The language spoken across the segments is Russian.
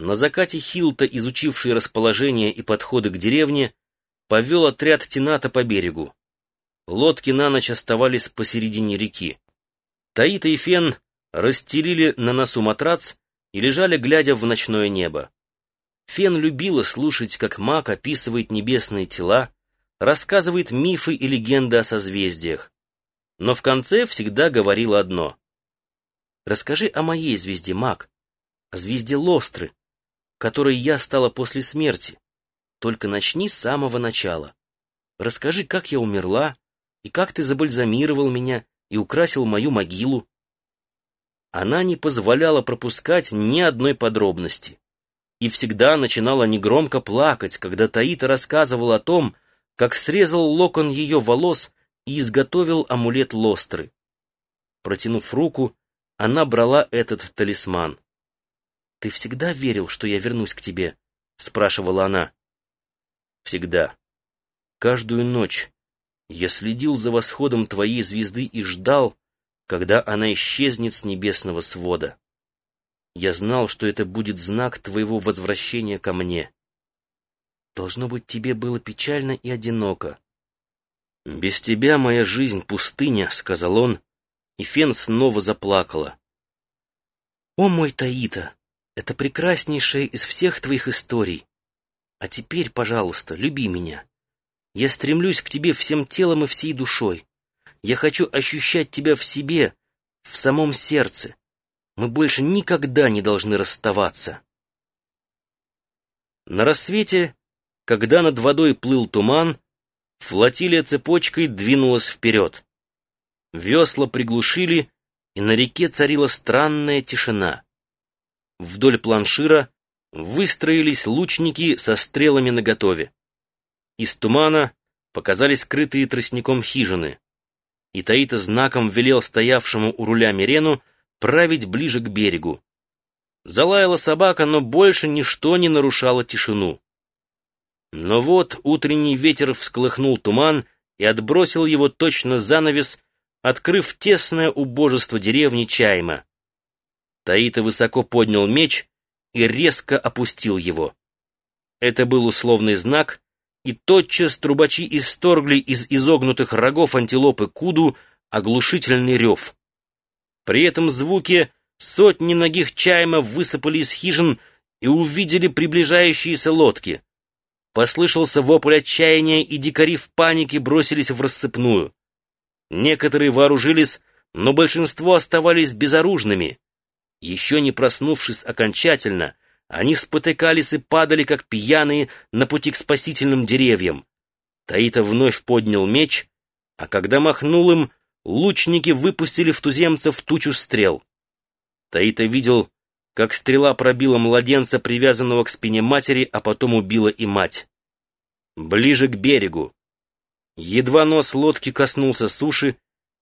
На закате Хилта, изучивший расположение и подходы к деревне, повел отряд Тената по берегу. Лодки на ночь оставались посередине реки. Таита и Фен расстелили на носу матрац и лежали, глядя в ночное небо. Фен любила слушать, как маг описывает небесные тела, рассказывает мифы и легенды о созвездиях. Но в конце всегда говорила одно. «Расскажи о моей звезде, маг, о звезде Лостры, которой я стала после смерти. Только начни с самого начала. Расскажи, как я умерла, и как ты забальзамировал меня и украсил мою могилу. Она не позволяла пропускать ни одной подробности и всегда начинала негромко плакать, когда Таита рассказывал о том, как срезал локон ее волос и изготовил амулет Лостры. Протянув руку, она брала этот талисман. «Ты всегда верил, что я вернусь к тебе?» — спрашивала она. «Всегда. Каждую ночь я следил за восходом твоей звезды и ждал, когда она исчезнет с небесного свода. Я знал, что это будет знак твоего возвращения ко мне. Должно быть, тебе было печально и одиноко. «Без тебя моя жизнь пустыня», — сказал он, и Фен снова заплакала. «О мой Таита, это прекраснейшая из всех твоих историй. А теперь, пожалуйста, люби меня. Я стремлюсь к тебе всем телом и всей душой. Я хочу ощущать тебя в себе, в самом сердце. Мы больше никогда не должны расставаться. На рассвете, когда над водой плыл туман, флотилия цепочкой двинулась вперед. Весла приглушили, и на реке царила странная тишина. Вдоль планшира выстроились лучники со стрелами наготове. Из тумана показались скрытые тростником хижины, и Таита знаком велел стоявшему у руля Мирену править ближе к берегу. Залаяла собака, но больше ничто не нарушало тишину. Но вот утренний ветер всколыхнул туман и отбросил его точно занавес, открыв тесное убожество деревни Чайма. Таита высоко поднял меч и резко опустил его. Это был условный знак, и тотчас трубачи исторгли из изогнутых рогов антилопы Куду оглушительный рев. При этом звуке сотни ногих чаймов высыпали из хижин и увидели приближающиеся лодки. Послышался вопль отчаяния, и дикари в панике бросились в рассыпную. Некоторые вооружились, но большинство оставались безоружными. Еще не проснувшись окончательно, они спотыкались и падали, как пьяные, на пути к спасительным деревьям. Таита вновь поднял меч, а когда махнул им, лучники выпустили в туземцев тучу стрел. Таита видел, как стрела пробила младенца, привязанного к спине матери, а потом убила и мать. Ближе к берегу. Едва нос лодки коснулся суши,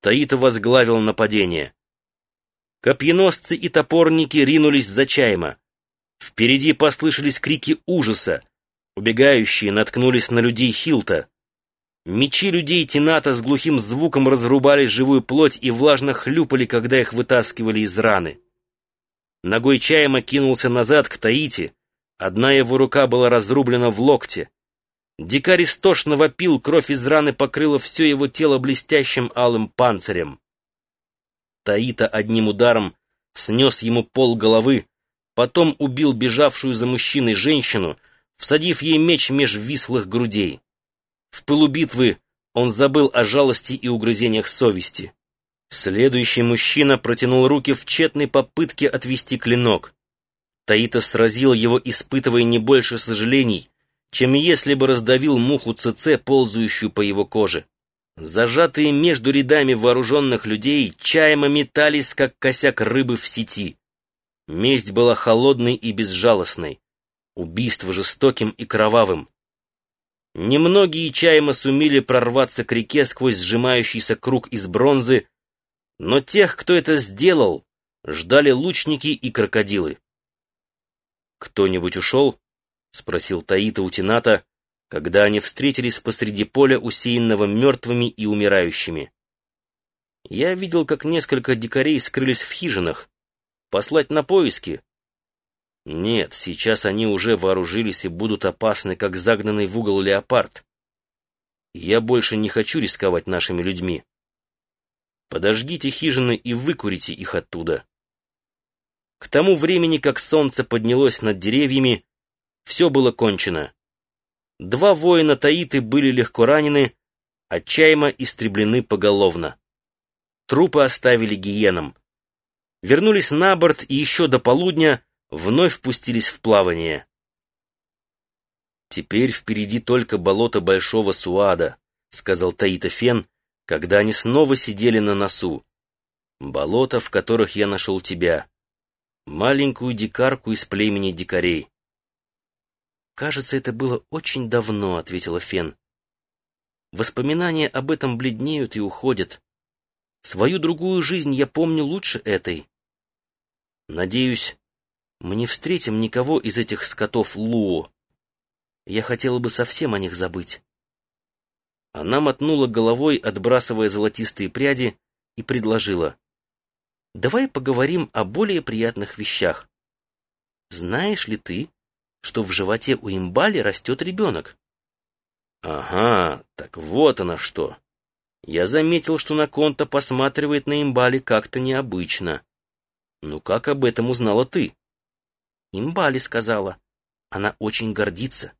Таита возглавил нападение. Копьеносцы и топорники ринулись за Чайма. Впереди послышались крики ужаса. Убегающие наткнулись на людей Хилта. Мечи людей Тената с глухим звуком разрубали живую плоть и влажно хлюпали, когда их вытаскивали из раны. Ногой Чайма кинулся назад к Таити. Одна его рука была разрублена в локте. Дикарь истошно вопил, кровь из раны покрыла все его тело блестящим алым панцирем. Таита одним ударом снес ему пол головы, Потом убил бежавшую за мужчиной женщину, всадив ей меч меж вислых грудей. В пылу битвы он забыл о жалости и угрызениях совести. Следующий мужчина протянул руки в тщетной попытке отвести клинок. Таита сразил его, испытывая не больше сожалений, чем если бы раздавил муху ЦЦ, ползающую по его коже. Зажатые между рядами вооруженных людей, чаемо метались, как косяк рыбы в сети. Месть была холодной и безжалостной, убийство жестоким и кровавым. Немногие чайма сумели прорваться к реке сквозь сжимающийся круг из бронзы, но тех, кто это сделал, ждали лучники и крокодилы. «Кто-нибудь ушел?» — спросил Таита у Тината, когда они встретились посреди поля, усеянного мертвыми и умирающими. Я видел, как несколько дикарей скрылись в хижинах, Послать на поиски? Нет, сейчас они уже вооружились и будут опасны, как загнанный в угол леопард. Я больше не хочу рисковать нашими людьми. Подожгите хижины и выкурите их оттуда. К тому времени, как солнце поднялось над деревьями, все было кончено. Два воина Таиты были легко ранены, а истреблены поголовно. Трупы оставили гиенам. Вернулись на борт и еще до полудня вновь впустились в плавание. «Теперь впереди только болото Большого Суада», — сказал Таита Фен, когда они снова сидели на носу. «Болото, в которых я нашел тебя. Маленькую дикарку из племени дикарей». «Кажется, это было очень давно», — ответила Фен. «Воспоминания об этом бледнеют и уходят. Свою другую жизнь я помню лучше этой. Надеюсь, мы не встретим никого из этих скотов Луо. Я хотела бы совсем о них забыть. Она мотнула головой, отбрасывая золотистые пряди, и предложила. «Давай поговорим о более приятных вещах. Знаешь ли ты, что в животе у имбали растет ребенок?» «Ага, так вот она что. Я заметил, что Наконта посматривает на имбали как-то необычно. Ну как об этом узнала ты?» «Имбали сказала. Она очень гордится.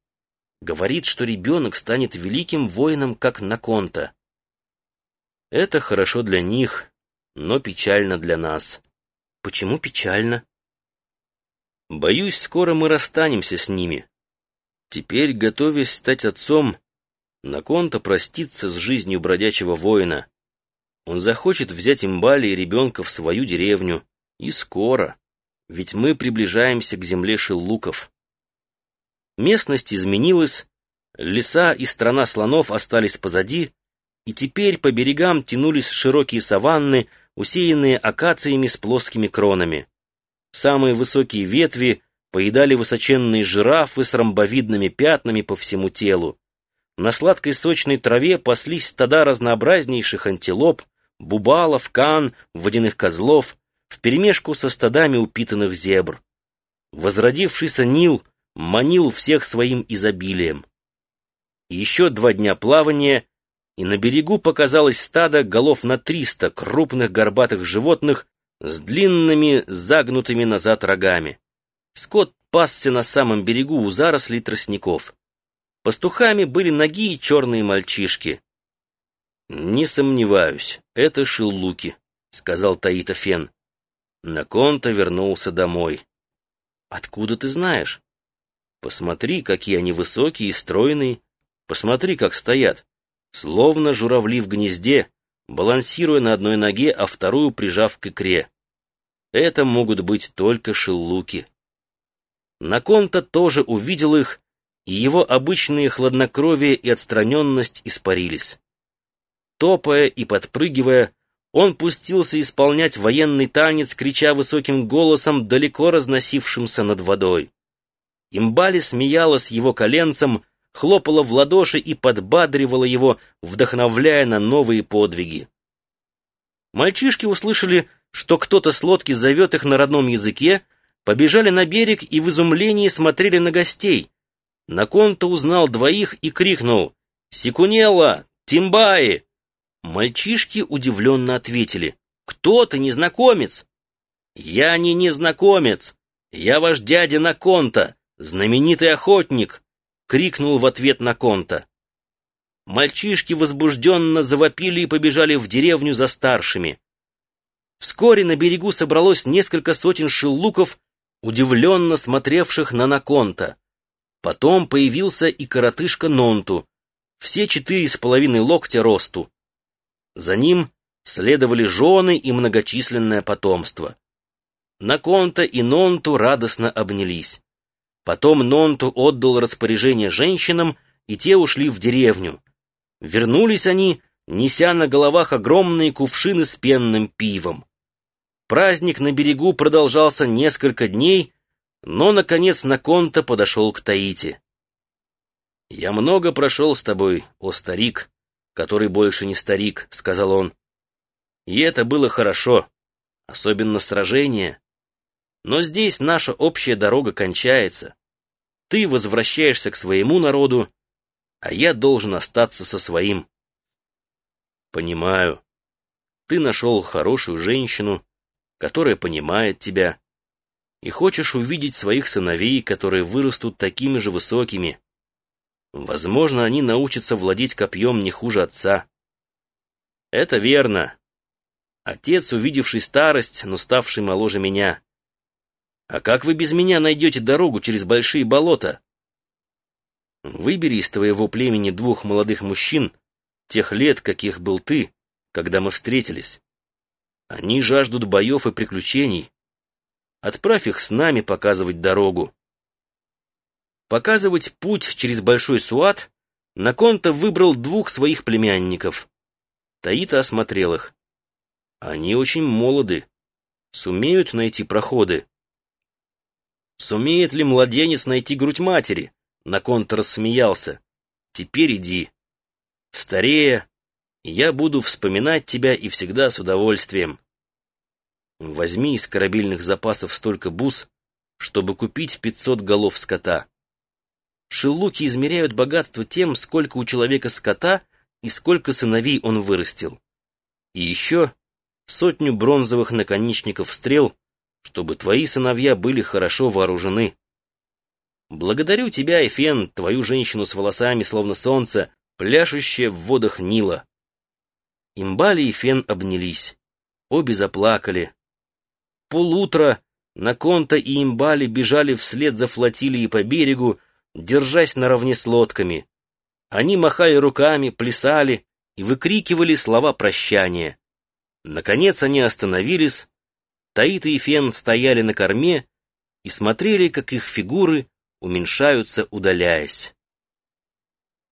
Говорит, что ребенок станет великим воином, как Наконта. Это хорошо для них, но печально для нас. Почему печально? Боюсь, скоро мы расстанемся с ними. Теперь, готовясь стать отцом, Наконта простится с жизнью бродячего воина. Он захочет взять имбали и ребенка в свою деревню. И скоро, ведь мы приближаемся к земле шиллуков. Местность изменилась, леса и страна слонов остались позади, и теперь по берегам тянулись широкие саванны, усеянные акациями с плоскими кронами. Самые высокие ветви поедали высоченные жирафы с ромбовидными пятнами по всему телу. На сладкой сочной траве паслись стада разнообразнейших антилоп, бубалов, кан, водяных козлов, вперемешку со стадами упитанных зебр. Возродившийся Нил манил всех своим изобилием. Еще два дня плавания, и на берегу показалось стадо голов на триста крупных горбатых животных с длинными загнутыми назад рогами. Скот пасся на самом берегу у зарослей тростников. Пастухами были ноги и черные мальчишки. «Не сомневаюсь, это шиллуки», — сказал Таита Фен. Наконта вернулся домой. «Откуда ты знаешь?» Посмотри, какие они высокие и стройные. Посмотри, как стоят. Словно журавли в гнезде, балансируя на одной ноге, а вторую прижав к икре. Это могут быть только шиллуки. Наконта тоже увидел их, и его обычные хладнокровие и отстраненность испарились. Топая и подпрыгивая, он пустился исполнять военный танец, крича высоким голосом, далеко разносившимся над водой. Имбали смеялась его коленцем, хлопала в ладоши и подбадривала его, вдохновляя на новые подвиги. Мальчишки услышали, что кто-то с лодки зовет их на родном языке, побежали на берег и в изумлении смотрели на гостей. Наконто узнал двоих и крикнул «Секунелла! Тимбаи!» Мальчишки удивленно ответили «Кто ты, незнакомец?» «Я не незнакомец! Я ваш дядя Наконта! «Знаменитый охотник!» — крикнул в ответ на Конта. Мальчишки возбужденно завопили и побежали в деревню за старшими. Вскоре на берегу собралось несколько сотен шиллуков, удивленно смотревших на Наконта. Потом появился и коротышка Нонту, все четыре с половиной локтя росту. За ним следовали жены и многочисленное потомство. Наконта и Нонту радостно обнялись. Потом Нонту отдал распоряжение женщинам, и те ушли в деревню. Вернулись они, неся на головах огромные кувшины с пенным пивом. Праздник на берегу продолжался несколько дней, но, наконец, Наконта подошел к Таити. «Я много прошел с тобой, о старик, который больше не старик», — сказал он. «И это было хорошо, особенно сражение. Но здесь наша общая дорога кончается. Ты возвращаешься к своему народу, а я должен остаться со своим. Понимаю. Ты нашел хорошую женщину, которая понимает тебя, и хочешь увидеть своих сыновей, которые вырастут такими же высокими. Возможно, они научатся владеть копьем не хуже отца. Это верно. Отец, увидевший старость, но ставший моложе меня. А как вы без меня найдете дорогу через большие болота? Выбери из твоего племени двух молодых мужчин, тех лет, каких был ты, когда мы встретились. Они жаждут боев и приключений. Отправь их с нами показывать дорогу. Показывать путь через Большой Суат Наконта выбрал двух своих племянников. Таита осмотрел их. Они очень молоды, сумеют найти проходы. Сумеет ли младенец найти грудь матери? Наконта рассмеялся. Теперь иди. Старея, я буду вспоминать тебя и всегда с удовольствием. Возьми из корабельных запасов столько бус, чтобы купить пятьсот голов скота. Шиллуки измеряют богатство тем, сколько у человека скота и сколько сыновей он вырастил. И еще сотню бронзовых наконечников стрел, чтобы твои сыновья были хорошо вооружены. Благодарю тебя, Эфен, твою женщину с волосами, словно солнце, пляшущее в водах Нила. Имбали и Фен обнялись. Обе заплакали полутра Наконта и Имбали бежали вслед за флотилией по берегу, держась наравне с лодками. Они махали руками, плясали и выкрикивали слова прощания. Наконец они остановились. Таита и Фен стояли на корме и смотрели, как их фигуры уменьшаются, удаляясь.